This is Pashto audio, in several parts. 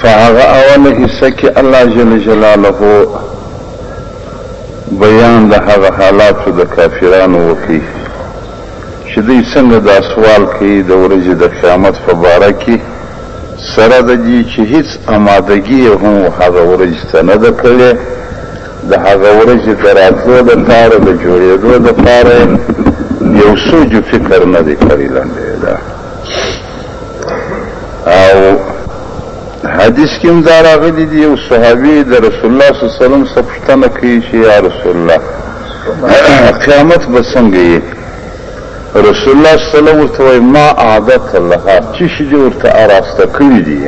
په هغه اوله حصه کې الله جل جلاله بیان د هغه حالاتو د کافرانو وکړي چې دوی څنګه دا سوال کوي د ورځې د قیامت په باره کې سره د دې چې هیڅ امادګي یې هم هغه ورځې ته نه ده کړې د هغه ورځې د راتلو دپاره د جوړېدو دپاره یو سوچ فکر نه دی کړی لنډی ده او حدیث کې هم دا راغلي دي یو صحابي د رسول الله صلی الله علیه وسلم څخه پوښتنه کوي چې یا رسول الله قیامت به څنګه یې رسول الله صلی الله علیه وسلم ورته وایي ما عادت لها چې شي دې ورته اراسته کړي دي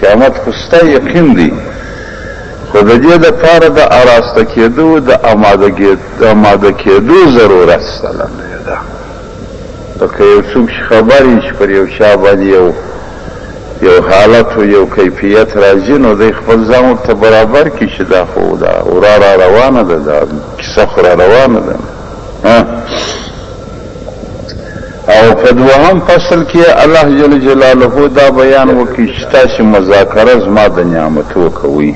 قیامت خو ستا یقین دی خو د دې دپاره د اراسته کېدو د اماده کېدو ضرورت سلام لکه یو څوک چې خبر وي چې پر یو چا باندې یو یو حالت او یو کیفیت راځي نو دی خپل ځان ورته برابر کړي چې دا خو دا ورا را روانه ده دا کیسه خو را روانه ده او په دوهم فصل کې الله جل جلاله دا بیان وکړي چې تاسو مذاکره زما د نعمتو کوئ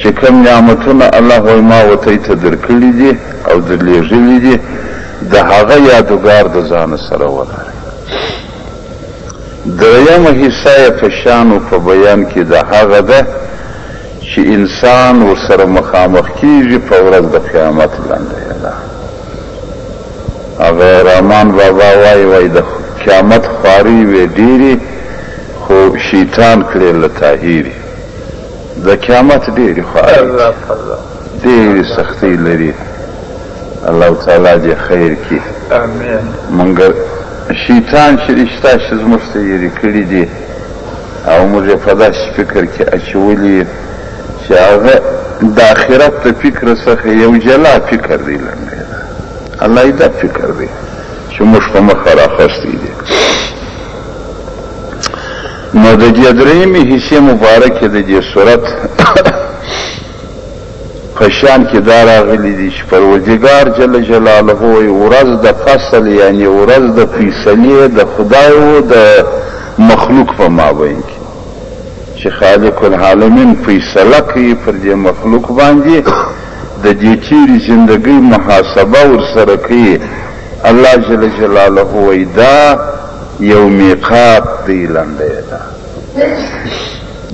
چې کوم نعمتونه الله وایي ما وتۍ ته درکړي دي او درلېږلي دي د هغه یادوګار د ځانه سره ولرئ. درېیمه حصه یې په شان او په بیان کې د هغه ده چې انسان ورسره مخامخ کېږي په ورځ د قیامت لنډه یې ده. هغه رحمان بابا وایي وایي د قیامت خوارۍ وې ډېرې خو شیطان کړې له تاهیرې د قیامت ډېرې خوارۍ دي ډېرې سختۍ لري الله تعالی دې خیر کړي مونږ شیطان چې رشته چې زموږ ته یې کړي دي او موږ یې په داسې فکر کې اچولي چې هغه د آخرت د فکر څخه یو جلا فکر دی لنډی ده الله یې دا فکر دی چې موږ په مخه راخستی دی نو د دې درېیمې حصې مبارکې د دې سورت په شان کې دا راغلي دي چې پروردګار جل جلاله وایي ورځ د فصل یعنې ورځ د فیصلې د خدای او د مخلوق په مابین کې چې خالق العالمین فیصله کوي پر دې مخلوق باندې د دې تیرې زندګۍ محاسبه ورسره کوي الله جل جلاله وایي دا یو میقات دی لنډه یې ده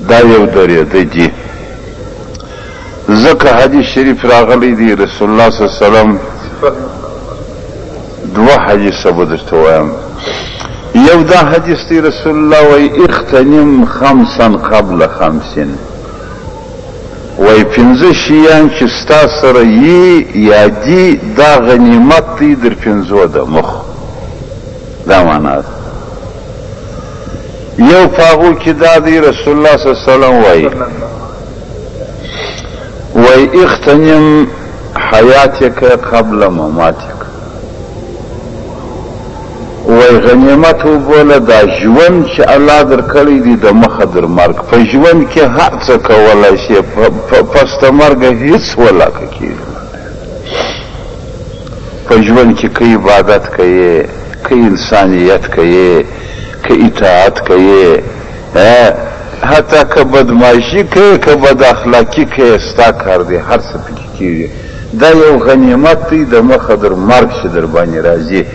دا یو درېده دي ځکه حدیث شریف راغلی دی رسول الله صلی الله علیه وسلم دوه حدیثه به درته وایم یو دا حدیث دی رسول الله وایي اغتنم خمسا قبل خمسین وای پنځه شیان چې ستا سره یی یا دي دا غنیمت دی در پنځو د مخ دا معنا ده یو پاغو کې دا دی رسول الله صلی الله علیه وسلم وای وای اختنم حیاتک قبل مماتک وای غنیمت وبوله دا ژوند چې الله درکړی دی د مخه در مرګ په ژوند کې هر څه کولای شي پس د مرګه هیڅ ولاکه کېږي په ژوند کې که عبادت کوي که انسانیت کوي که اطاعت کوي حتی که بدمعاشي کوي که بد اخلاقي کوي ستا کار دی هر څه پکې کیږی دا یو غنیمت دی د مخه در مرګ چی در باندی راځی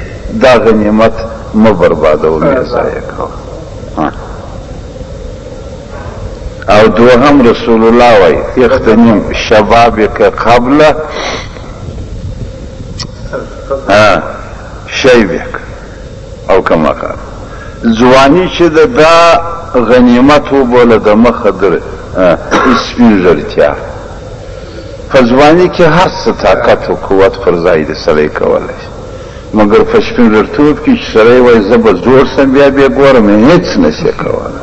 دا غنیمت مه بربادوه مه ضایع کوه او دوهم رسول الله وای اختنیم شبابک قبل شیبک او کما قال ځواني چې د دا غنیمت وبوله د مخه در سپین زړتیا په ځواني کې هر څه طاقت او قوت پر ځای دي سړی کولی شي مګر په سپين ږيرتوب کې چې سړی وايي زه به زوړ سم بیا بیا ګورم هېڅ نه شي کولی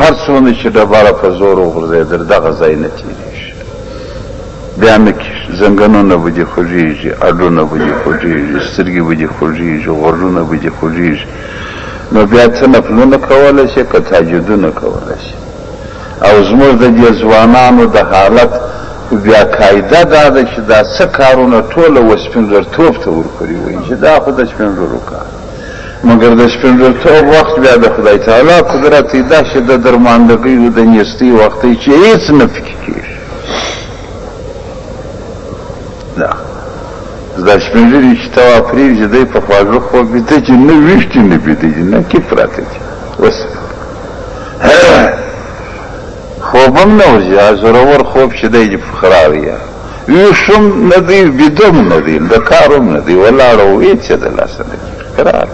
هر څومره چې ډبره په زور وغورځېدل دغه ځای نه تېرېږي بیا نه کېږي زنګنونه به دې خوږېږي اډونه به دې خوږېږي سترګې به دې خوږېږي غوږونه به دې خوږېږي نو بیا څه نفلونه کولی شي که تاجدونه کولی شي او زموږ د دې ځوانانو د حالت بیا قاعده دا ده چې دا څه کارونه ټوله و سپینږرتوب ته ورپورې وایي چې دا خو د سپینږرو کار مګر د سپینږرتوب وخت بیا د خدای تعالی قدرت دی دا چې د درماندګۍ او د نیستۍ وخت دی چې هیڅ نه پکې کېږي دا دا سپینږیري چې ته واپرېږي دی په خواږه خوب ویده چې نه ویښ کې نه بیده چې نه کې پراته چې وسه خوب هم نه ورځي دا زورور خوب چې دی چې خراوي ویښ هم نه دی بیده هم نه دی د کار هم نه دی ولاړ او هېڅ یې د لاسه نه کېږي کرار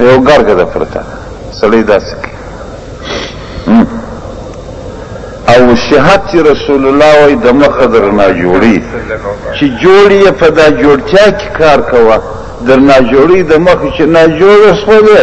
یو ګرګه ده پرته سړی داسې کوي او صحت چې رسول الله وایي د مخه درنا جوړي چې جوړ یې په دا جوړتیا کې کار کوه درنا جوړي د مخه چې نا جوړ خو دی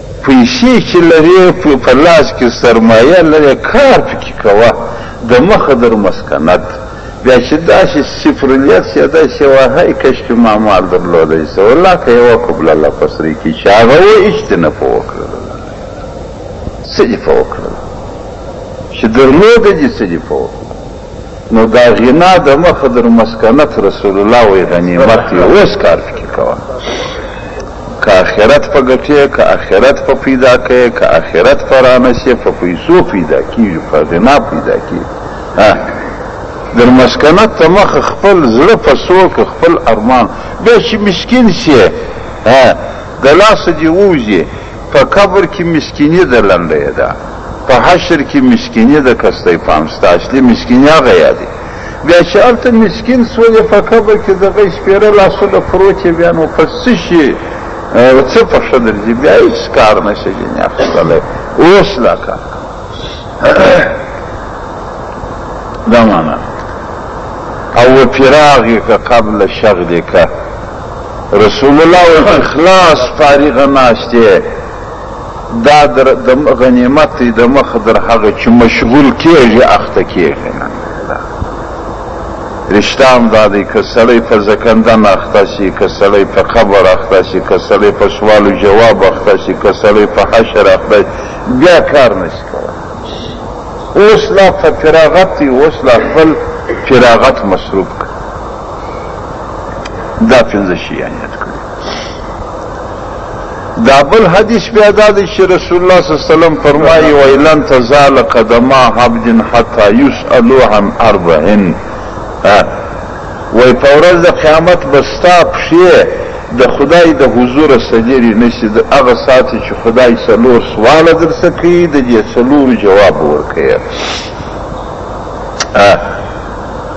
پیسې چې لرې په لاس کې سرمایه لرې کار پکې کوه دمخه در مسکند بیا چې داسې سفرلیت سې داسې وه هی کشکې ما مال درلودای سه ولاکه یوه کوبله له پسرې کې چې هغه و هیڅ دې نه په وکړل څه دې په وکړل چې درلود دې څه دې په وکړل نو دا غنا د مخه در مسکنت رسول الله وی غنیمت یې اوس کار پکې کوه که اخرت په ګټې که اخرت په پیدا کې که اخرت په رانه شي په پیسو پیدا کیږي په غنا پیدا کیږي در مسکنت ته مخ خپل زړه په سوک خپل ارمان بیا چې مسکین شي د لاس دی ووزي په قبر کې مسکینی د لنډه ده په حشر کې مسکینی د کستی پام ستا اصلي مسکینی هغه یادي بیا چې هلته مسکین سولې په قبر کې دغه شپېره لاسونه پروت یې بیا نو پس څه شي څه په ښه درځي بیا هېڅ کار نه شي ځینې اخیستلی اوس دا کار دا معنا او فراغی که قبل شغلی که رسول الله اخلاص فارغ ناشته دا در د غنیمت د مخ در هغه چې مشغول کېږي اخته کېږي نه رشته هم دا دی که سړی په زکندن اخته شي که سړی په قبر اخته شي که سړی په سوال و جواب اخته شي که سړی په حشر اخته شي بیا کار نه شي کولی اوس لا په فراغت دی اوس لا خپل فراغت مصروف کړي دا پنځه شیان یاد کړي دا بل حدیث بیا دا دی چې رسول الله صلی الله علیه وسلم فرمایي وای لن تزال قدما عبد حتا يسأل عن اربع وای په ورځ د قیامت بستا پښې د خدای د حضور سجری نشي د هغه سات چې خدای سلور سوال درته کوي د دې سلور جواب ورکړي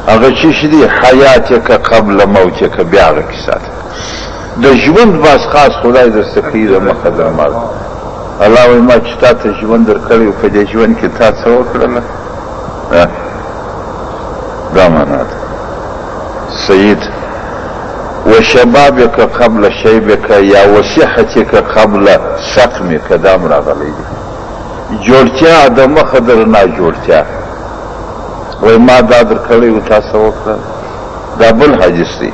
هغه چې شدي حیاتک قبل موتک بیا هغه کې سات د ژوند باز خاص خدای در سکړي د مخه در مال الله وای ما چې تا ته ژوند در کړی او په دې ژوند کې تا څه وکړله دا معنا ده سید و شبابک قبل شیبک یا و صحتک قبل سقمک دا هم راغلی دی جوړتیا د مخه در نه جوړتیا وای ما دا در کړی او تا څه وکړله دا بل حدیث دی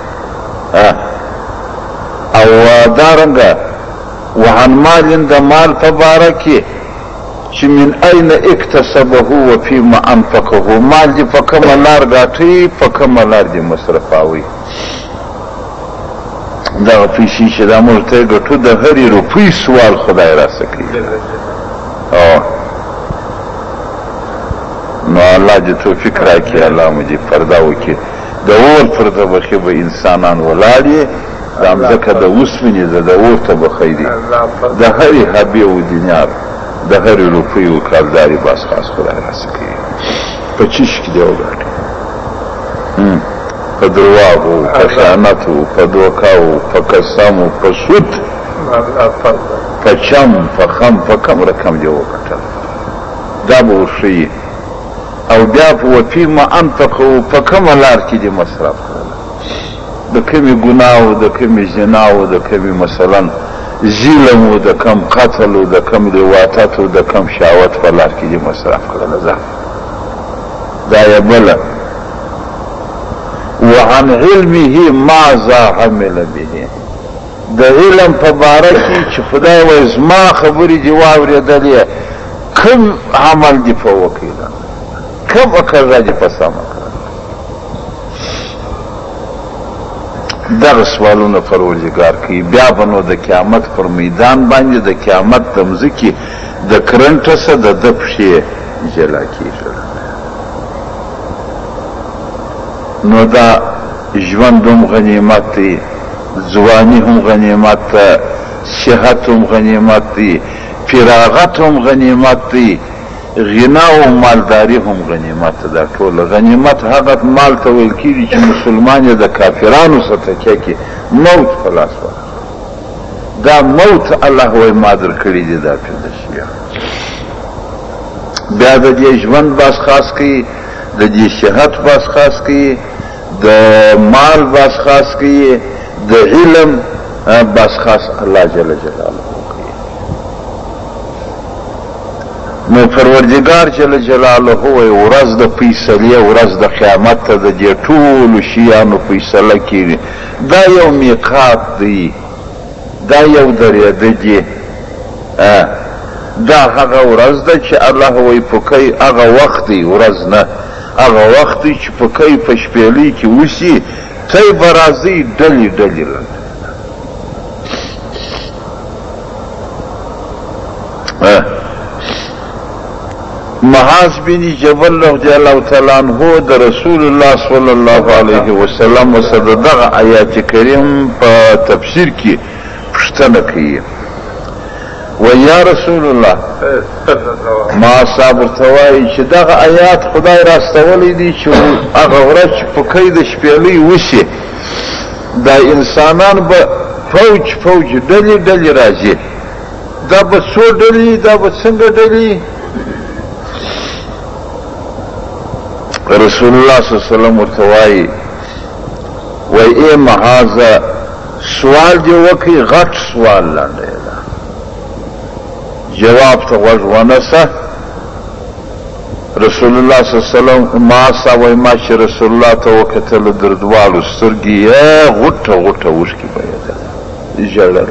او دارنګه وعن مال د مال په باره کې چې من اين اکتسبه وفيما انفقه مال دې په کومه لار ګاټي په کومه لار دې مصرفاوي دغه پیسې چې دا موږ ته ګټو د هرې روپۍ سوال خدای راسه کوي نو الله دې توفیق راکړي الله مو دې پرده وکړي د اور پر طبقې به انسانان ولاړ یې، دا مځکه د اوسپنې ده، د اور طبقه دي، د هرې هبې و دینار، د هرې روپۍ و کالدارې باز خاص خدای راضي کوي، په چیش کې دې وګاټي، په درواغ و، په خیانت و، په دوکه و، په قسم و، په سود، په چم، په خم، په کم رقم دې وګټل، دا به وښیي. او بیا په وفیما انفقو په کومه لار کې دې مصرف کړل د کومې ګناه او د کومې زنا او د کومې مثلا ظلم او د کم قتل او د کم لواطت او د کم شاوت په لار کې دې مصرف کړل ځه دا یې بله وعن علمه ماذا عمل به د علم په باره کې چې خدای وایي زما خبرې دې واورېدلې کوم عمل دې په وکړي ده کومه کږه دې په سمه کړه دغه سوالونه پروردګار کوي بیا به نو د قیامت پر میدان باندې د قیامت د مځکې د کرنټ څخه د ده پښې جلا کېږي نو دا ژوند هم غنیمت دی ځواني هم غنیمت ده، صحت هم غنیمت دی، فراغت هم غنیمت دی، غنا او مالداري هم غنیمت ده، ټول غنیمت هغه مال ته ویل کېږي چې مسلمان یې د کافرانو سره تکیه کړي، موت په لاس واخلي. دا موت الله وایي ما درکړي دي دا پنځه شیان. بیا د دې ژوند بحث خاص کوي، د دې صحت بحث خاص کوي، د مال باسخاس کی یې د علم باسخاس الله جل جلاله کوي نو پروردګار جل جلاله وایي ورځ د فیصلې ورځ د قیامت ته د دې ټولو شیانو فیصله کېږي دا یو میقات دی دا یو درېده دی دا هغه ورځ ده چې الله وایي پکې هغه وخت دی ورځ نه هغه وخت چې پکۍ په شپېلۍ کې وشي تئ به راځئ ډلې ډلې لنډ محاذ بن جبل رضی الله تعالی عنہ د رسول الله صلی الله علیه وسلم سره دغه آیات کریم په تفسیر کې پوښتنه کوي وایي یا رسول الله ما صاحب ورته وایي چې دغه آیات خدای راستولی دی چې هغه ورځ چې پکۍ د شپېلۍ وسي دا انسانان به فوج فوج ډلې ډلې راځي دا به څو ډلې دا به څنګه ډلې رسول الله صلی الله علیه وسلم ورته وایي وایي ای محاذه سوال دې وکړي غټ سوال لنډه یې ده جواب ته غوږ ونسه رسول الله صلی الله علیه وسلم ما سا وای ما چې رسول الله ته وکتل در دواړو سترګې یې غټه غټه اوښکې بهېدل ژړل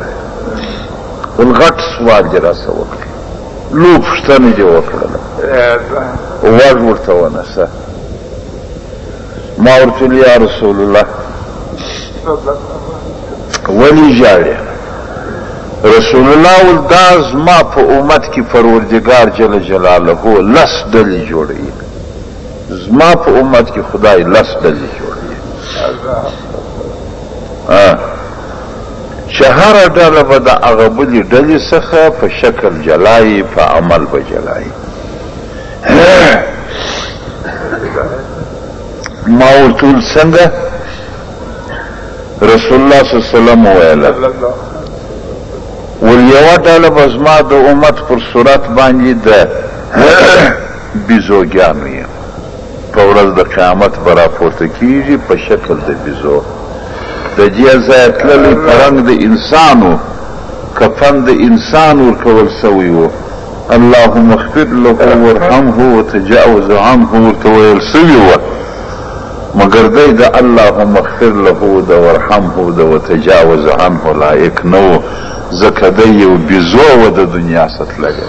ول غټ سوال دې راسه وکړي لو پوښتنه دې وکړله غوږ ورته ونسه ما ورته ویل یا رسول الله ولې ژاړې رسول الله ول دا زما په امت کې پروردګار جل جلاله لس ډلې جوړوي زما په امت کې خدای لس ډلې جوړوي چې هره ډله به د هغه بلې ډلې څخه په شکل جلایي په عمل به جلایي ما ورتول څنګه رسول الله صلی الله علیه وسلم ویل ول یو ډله بزما د امت پر صورت باندې ده بیزوګیانو یې په ورځ د قیامت به راپورته کیږي په شکل د بیزو د دې ځای تللی پرنګ د انسانو کفن د انسان ورکول سوی وو اللهم اغفر له وارحمه وتجاوز عنه ورته ویل سوي وه مګر دی د اللهم اغفر له د وارحمه د وتجاوز عنه لایق نه وو ځکه دی یو بیزو و د دنیا ستللی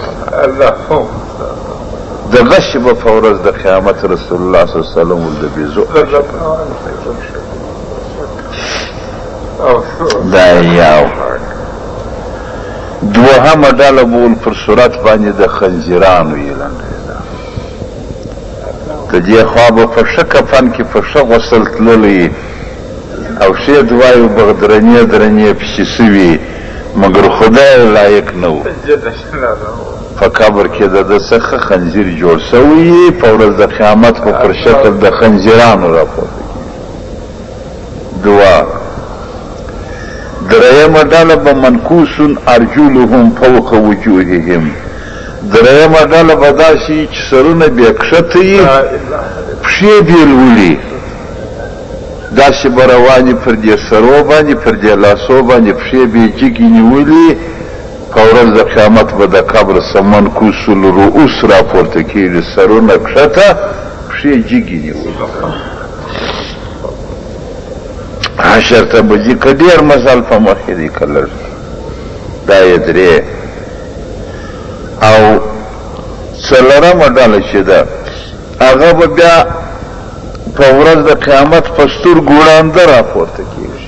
د غشې به په ورځ د قیامت رسول الله صلی الله علیه وسلم ول د بیزو دا یو دوهمه ډله به ول پر صورت باندې د خنزیرانو یې لنډېده، د دې خوا به په ښه کفن کې په ښه غسل تللی او ښې دوايې به درنې درنې پسې شوي، مګر خدای یې لایق نه و، په قبر کې د ده څخه خنزیر جوړ شوی، په ورځ د قیامت به پر شکل د خنزیرانو راپورته کېږي. دوه درېیمه ډله به منکوس ارجلهم فوق وجوههم درېیمه ډله به داسې وي چې سرونه بیا کښته وي پښې بې لوړي داسې به روانې پر دې سرو باندې پر دې لاسو باندې پښې بې جګې نیولي په ورځ د قیامت به د قبر څخه منکوس الرؤوس راپورته کېږي سرونه کښته پښې جګې نیولي عشر ته بجې که ډېر مزل په مخ کې دی که لږ دا یې درې او څلورمه ډله چې ده هغه به بیا په ورځ د قیامت په سترګو ړانده راپورته کېږي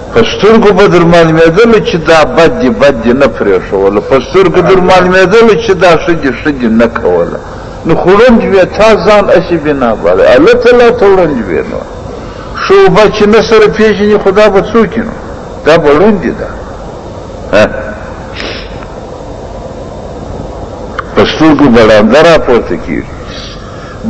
په سترګو به در معلومېدلو چې دا بد دي بد دي نه پرېښوله په سترګو در معلومېدلو چې دا ښه دي ښه دي نه کوله نو خو ړوند وې تا ځان هسې بنا باله الله تعالی ته ړوند وې نو ښه اوبه چې نه سره پېژني خو دا به څوک نو دا به ړوندې ده په سترګو به ړانده راپورته کېږي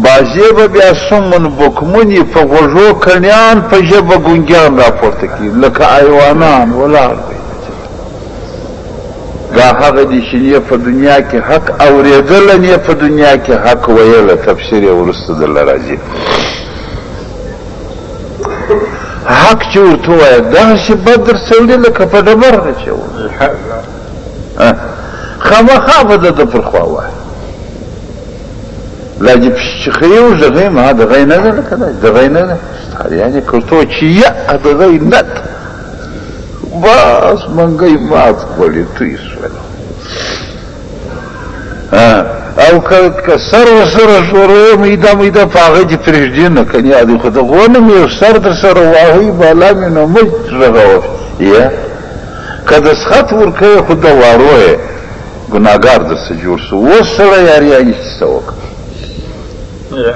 بازې به بیا صمن بکمني په غوږو کڼیان په ژبه ګونګیان راپورته کېږي لکه ایوانان ولاړ دی دا هغه دي چې نه په دنیا کې حق اورېدل نه په دنیا کې حق ویل تفسیر یې ورسته د لراځي حق چې ورته وایي دا چې بدر څولې لکه په ډبر نه چې خامخا به د پر خوا وایي لجب شخيو دغه ما دغه نه ده کړه دغه نه ده یعنی کوتو چې یا دغه نه ده بس منګي مات کړی توي سول او که سر و سر شروع میده میده پاغه جی پریجدی نکنی آدی خود غونم یو سر در سر واهی بالا می نمج رغوش یا که دسخط ورکه خود واروه ګناګار درسه جوړ سو اوس سړی یاریاني چی څه وکړي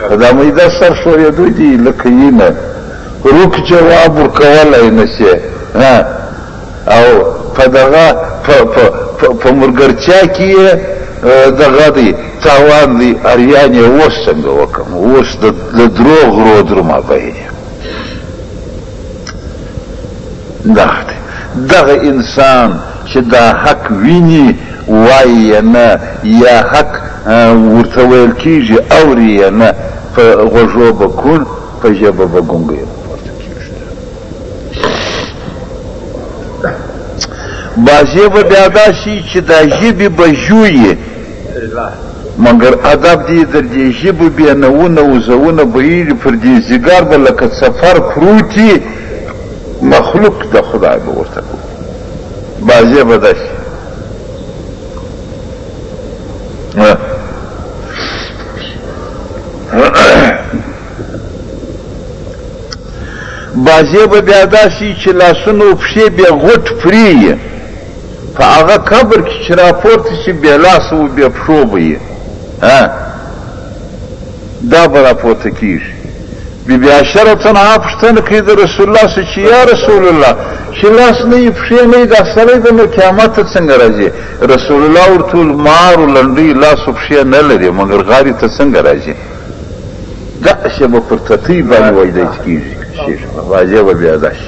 په دا میده سر ښورېدو دي لکه یي نه روک جواب ورکولای نه سي او په دغه په مرګرتیا کې دغه دی تاوان دی اریان یې اوس څنګه وکم اوس د دروغ غرو درما بیه دغه دی دغه انسان چې دا حق ویني وایي یې نه یا حق ورته ویل کېږي اوري یې نه په غوږو به کوڼ په ژبه به ګونګی نه پورته کېږي بعضې به بیا دا شي چې دا ژبې به ژویې مګر ادب دې در دې ژبو بې نوونه وزوونه بهېږي پر دې ځیګر به لکه څپر پروتي مخلوق د خدای به ورته ګوري بعضې به داسې بعضې به بیا داسې چې لاسونه او پښې بیا غوټ پرې په هغه قبر کې چې راپورته شي بې لاسه و بې پښو به یې ها دا به راپورته کېږي بی بی عائشه رضی الله عنها پوښتنه کوي د رسول الله څخه چې یا رسول الله چې لاس نه یې پښې نه یې دا سړی به نو قیامت ته څنګه راځي رسول الله ورته وویل مار و لنډۍ لاس و پښې نه لري مګر غاري ته څنګه راځي داسې به پر تتۍ باندې وایدای کېږي راځي به بیا داسې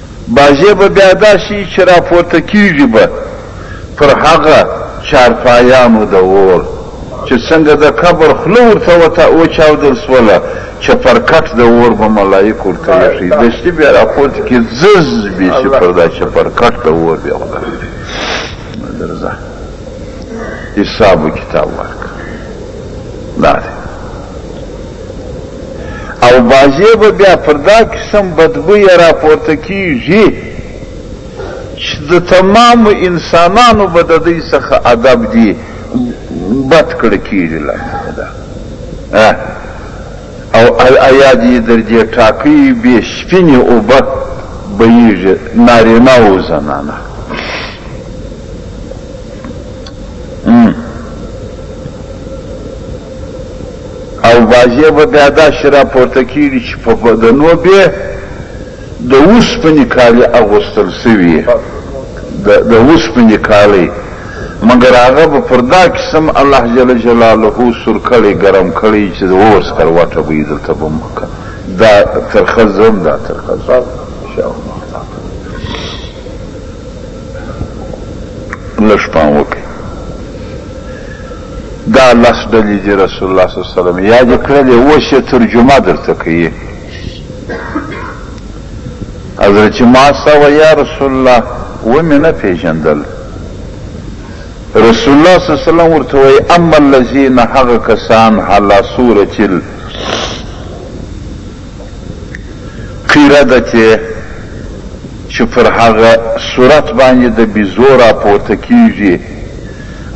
بازې به بیا داسې چې راپورته کېږي به پر هغه چارپایانو د اور چې څنګه د قبر خوله ورته وچاودل شوله، چپرکټ د اور به ملایکو ورته ایښی، دستي بیا راپورته کېږي، ځز به شي پر دا چپرکټ د اور بیا خدای ته درځه حساب و کتاب ورکړه. دا دی. او بعضې به بیا پر دا قسم بدبویه راپورته کېږي چې د تمامو انسانانو به د دوی څخه ادب دي بد کړه کېږي لکه دا او ایا دې در دې ټاکۍ بې سپینې اوبه بهیږي نارینه او زنانه او بازې به بیا داسې راپورته کېږي چې په بدنو بې د اوسپنې کالي اغوستل شوي د اوسپنې کالي مګر هغه به پر دا قسم الله جل جلاله سور کړی ګرم کړی چې د اور سکروټه به یې دلته به مکه دا ترخه زم دا ترخه زم لږ پام وکړئ دا لس ډلې دي رسول الله صلی الله علیه وسلم یادې کړلې اوس یې ترجمه درته کوي حضرت معاذ ته وایي یا رسول الله ومې نه پېژندل رسول الله صلی الله علیه وسلم ورته وایي اما الذین هغه کسان علی صورة قیره ده ته چې پر هغه صورت باندې د بیزو راپورته کیږي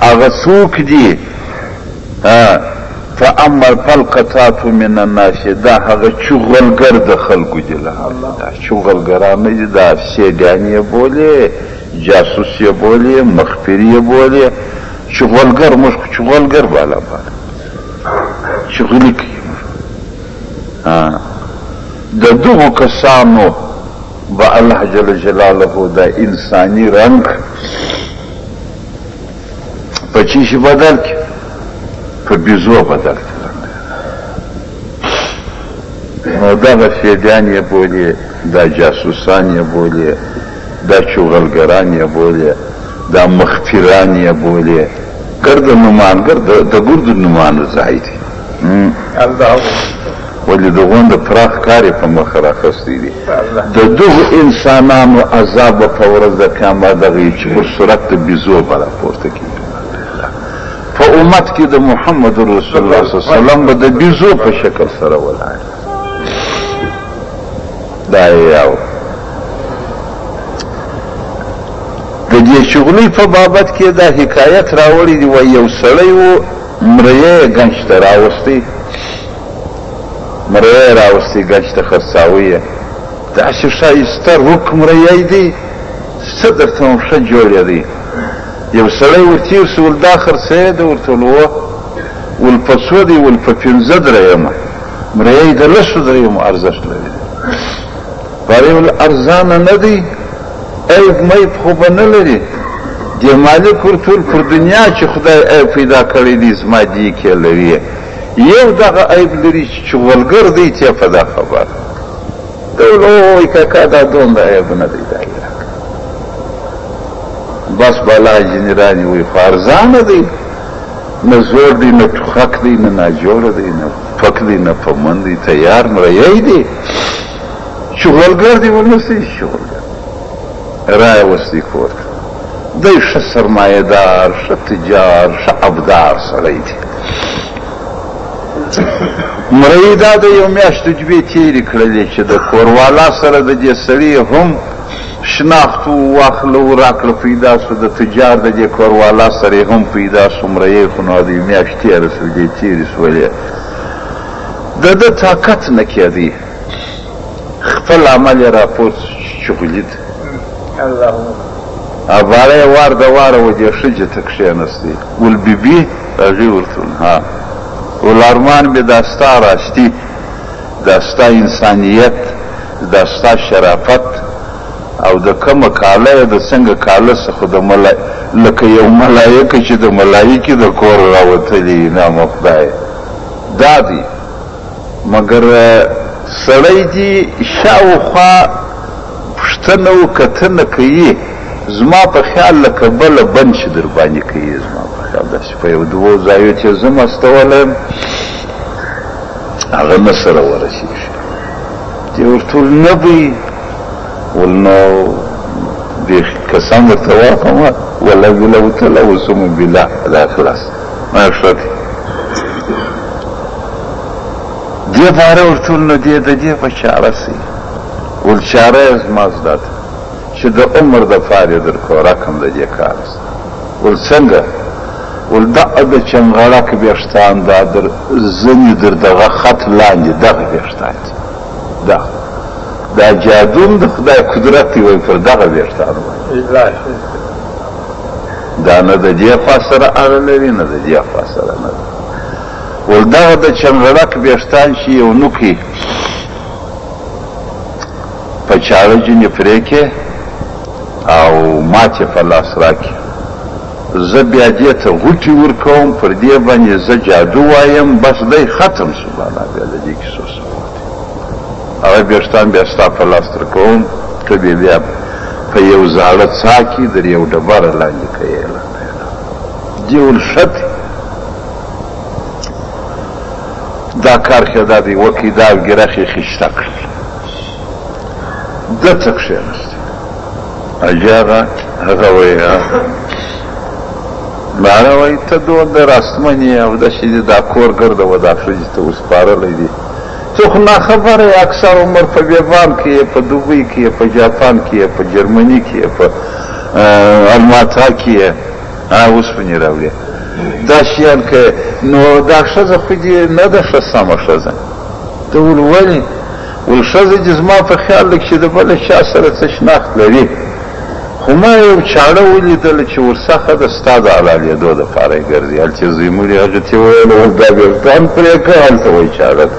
هغه څوک دي؟ ها فاما فالقطات من الناس دا هغه چغلګر د خلکو دي له هغه دا چغلګران نه دي دا سیګان یې بولي جاسوس یې بولي مخبر یې بولي چغلګر موږ چغلګر بالا بالا چغلي کوي د دغو کسانو به الله جل جلاله د انساني رنګ په چی شي بدل کړي په بیزو بدل کړي نو دغه فیدیان یې بولي دا جاسوسان یې بولي دا چوغلګران یې بولي دا مخفیران یې بولي ګرد نومان ګرد د ګرد نومان ځای دی ولې دغون د پراخ کار په مخ راخستی دي د دوه انسانانو عذاب په ورځ د قیامت دغه چې پر صورت د بيزو بلا پورته کیږي په امت کې د محمد رسول الله صلی الله علیه وسلم به د بيزو په شکل سره ولاړ دا یو د دې شغلې په بابت کې دا حکایت راوړی دی و یو سړی وو مريی ګنج ته راوستی مريی راوستی ګنج ته خرڅاوی يې داسې ښایسته روک مريی دی څه درته هم ښه جوړې دی یو سړی ورتیر سو ول دا خرڅه ده ورته ول ول په څو دی ول په پنځه درېیمه مريی د لسو درېیمو ارزښت لري پاره ول ارزانه نه دی عیب میب خو به نه لري دې مالک ور ټول پر دنیا چې خدای عیب پیدا کړی دی زما دې کې لري یو دغه عیب لري چې چغلګر دی ته په دا خبر ته ولوی کاکا دا دومره عیب نه دی دا بس بالا جنرالي وي فارزانه دی نه زور دی نه ټوخک دی نه ناجوړ دی نه پک دی نه پمن دی تیار مړی دی شغلګر دی ولسی شغلګر رای وستی کور دی ښه سرمایه دار ښه تجار ښه ابدار سړی دی مرئی دا د یو میاشت جبې تیرې کړلې چې د کوروالا سره د دې سړي هم شناخت واخلو راکړه پیدا سو د تجار د دې کوروالا سره هم پیدا سو مرئی خو نو د میاشت تیرې سو دې تیرې سولې د د طاقت نه کېدی خپل عمل یې راپور چغلید او باړه یې وار د واره و دې ښځې ته کښېنستی ول بیبي هغې ورته ها ول ارمان مې دا ستا راستي دا ستا انسانیت دا ستا شرافت او د کومه کاله د څنګه کاله څخه د ملای لکه یو ملایکه چې د ملایکې د کور راوتلی نام خدای دا دی مګر سړی دې شا و خوا پوښتنه او کتنه کوي، زما په خیال لکه بل بند چې درباندې کوي، زما په خیال داسې په یو دوو ځایو چې ځم استولی یم هغه نه سره ورسېږي، دې ورته وویل نه بی ول نو بیخي قسم ورته واخلم والله بلا وتله اوس مو بلا دا خلاص مقصد دې باره ورتول نو دې د دې په چاره سي ول چاره یې زما زده ده چې د عمر د پاره درکو رقم د دې کار ول څنګه ول دا د چنغړک ویښتان دا در زنی در دغه خط لاندې دغه ویښتان دا دا جادوم د خدای قدرت وي پر دغه ویښتان وي دا نه د دې خوا سره اړه لري نه د دې خوا سره نه ده ول دغه د چنګړک ویښتان چې یو نوکي په چاړه جنې پرې کې او ماتې په لاس راکې زه بیا دې ته غوټي ورکوم پر دې باندې زه جادو وایم بس دی ختم شو بالا بیا د دې کیسو سره هغه ویښتان بیا ستا په لاس ترکوم ته بیا بیا په یو زاړه څا کې در یو ډبره لاندې کیله دیول شت دا کار کې دا دی وکی دا ګرخه خشته کړ د څه کښینست اجازه هغه وایي ماره وایي ته دوه د راستمنې او د شې دا کور ګرده و دا ښځې ته وسپارلی دی څوخ ناخبره یې اکثر عمر په بیبان کې یې په دوبۍ کې یې په جاپان کې یې په جرمني کې یې په الماتا کې یې اوسپنې راوړي دا شیان که نو دا ښځه خو دې نه ده ښه سمه ښځه ته ول ولې ول ښځه دې زما په خیال ده چې د بل چا سره څه شناخت لري خو ما یو چاړه ولیدله چې ورڅخه د ستا د حلالېدو دپاره یې ګرځي. هلته زیموري هغې ته وویل، اوس دا بېلتون پرې کړه، هلته وایي چاړه ده.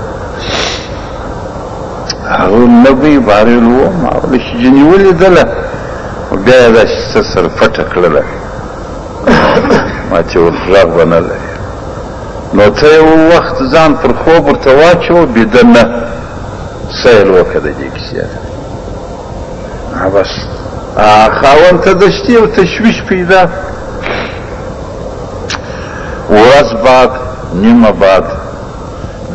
هغه وویل، نه به یې بارېل ووم، ما ویل چې جني ولیدله، بیا یې داسې څه سره پټه کړله، ما چې ور غږ به نه لري. نو ته یو وخت ځان پر خوب ورته واچوه، بیده نه سیل وکړه د دې کیسې. بس خاون ته د شتي او تشویش پیدا ورځ بعد نیمه بعد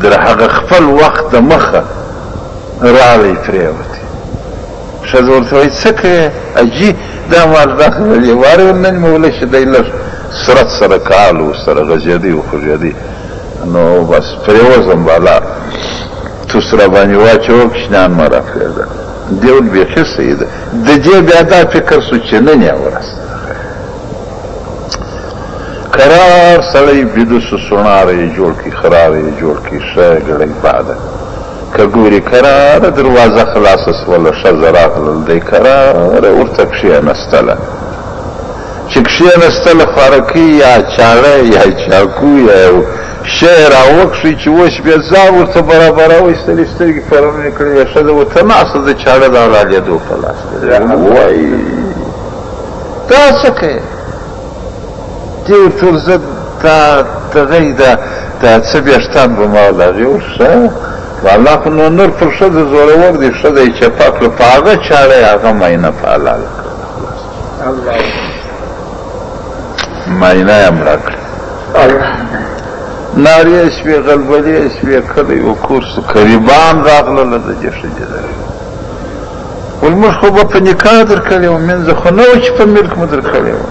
در هغه خپل وخت د مخه رالی پریوتی ښځه ورته وایي څه کوې اجي دا مال دا خو دی وارې ورنه نیمولی شي دی لږ سرت سره کال ورسره غځېدی وخوږېدی نو بس پرېوځم بالا توس راباندې واچوه کوشنیان مه راپرېږده دیول بیخي صحیح ده ددې بیا دا فکر سو چې نن یې ورځ کرار سړی بیده سو سونار یې جوړ کړي خرار یې جوړ کړي ښه ګړۍ بعده که ګوري کراره دروازه خلاصه سوله ښځه راغلل دی کراره ورته کښېنستله چې کښېنستله خوارکۍ یا چاړه یا چاکو یا شی راوکښی چی اوس بیا ځان ورته برابروی ستړی سترګی پرانه یی کړی وی ښځه ورته ناسته ده چاړه د حلالیدو په لاس کی ده وای دا څه کوي دی ورته ویل زه دا دغه یی دا دا څه ویښتان به ما لاغی ویل ښه والله خو نو نور پر ښځه زورور دی ښځه یی چپه کړه په هغه چاړه یی هغه ماینه په حلاله کړه ماینا یې مړه کړه نارې شوې غلبلې شوې کلی و کور سو قریبان راغله له دې ښځې ده ول موږ خو به په نکاح درکړې و منځ خو نه و چې په ملک مو درکړې و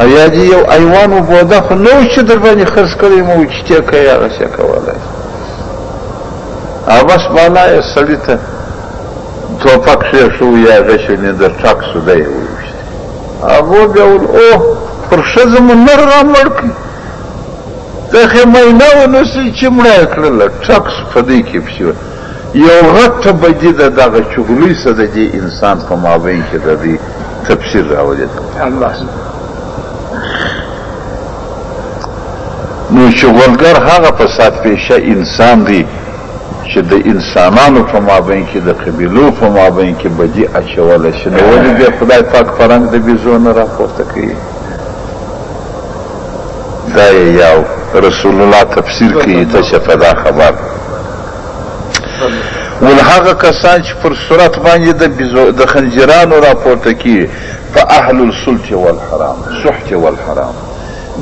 او یا دې یو ایوان و بوده خو نه و چې در باندې خرڅ کړی مو چې ته کوي هغه څه کولای او بس بالا یې سړی ته توپک کښې شو یا غشې نه در ټاک سو دی وي هغه بیا ول اوه پر ښځه مو نر را مړ کړي دغه مینا ونسي چې مړه یې کړله ټکس په دې کې پسې یو غټه بدي ده دغه چغلي څه د دې انسان په مابین کې د دې تفسیر راولي الله نو شغلګر هغه فساد پیشه انسان دی چې د انسانانو په مابین کې د قبیلو په مابین کې بدي اچولی شي نو ولې بیا خدای پاک په رنګ د بیزو نه راپورته کوي دا یې یو رسول الله تفسیر کوي ته چې په دا خبر ول هغه کسان چې پر صورت باندې د بیزو د خنجرانو راپورته کیږي په اهل السلط والحرام سحت والحرام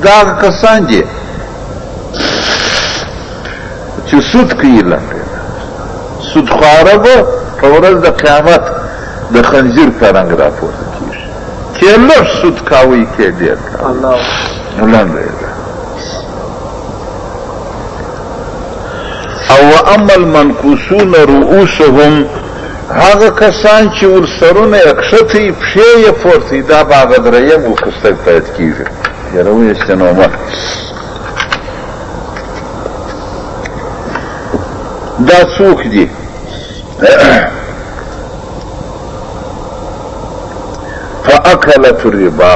دا کسان دي چې سود کوي لمبې سود خواره به په ورځ د قیامت د خنزیر په رنګ راپورته کېږي کې لږ سود کاوی کې ډېر لمبې ده او اما المنقوصون رؤوسهم هغه کسان چې ور سرونه یې کښتې پښې یې پورته دا به هغه دریم وکستګ پید کېږي یاره ویستې نو مخکې دا څوک دي فاکلت الربا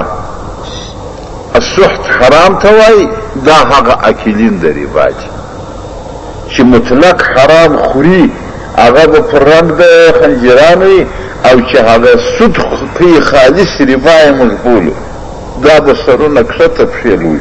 السحت حرام ته وای دا هغه اکلین د ربا دي چې مطلق حرام خوري هغه به پر رنګ د خنجران وي او چې هغه سود کوي خالص ربا یې موږ بولو دا به سرونه کښته پښې لوی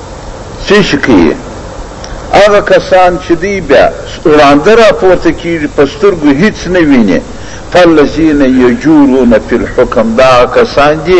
سیشکې یې هغه کسان چې دوی بیا ړانده راپورته کېږي، په سترګو هېڅ نه ویني، فالذین یجورون فی الحکم، دا هغه کسان دي.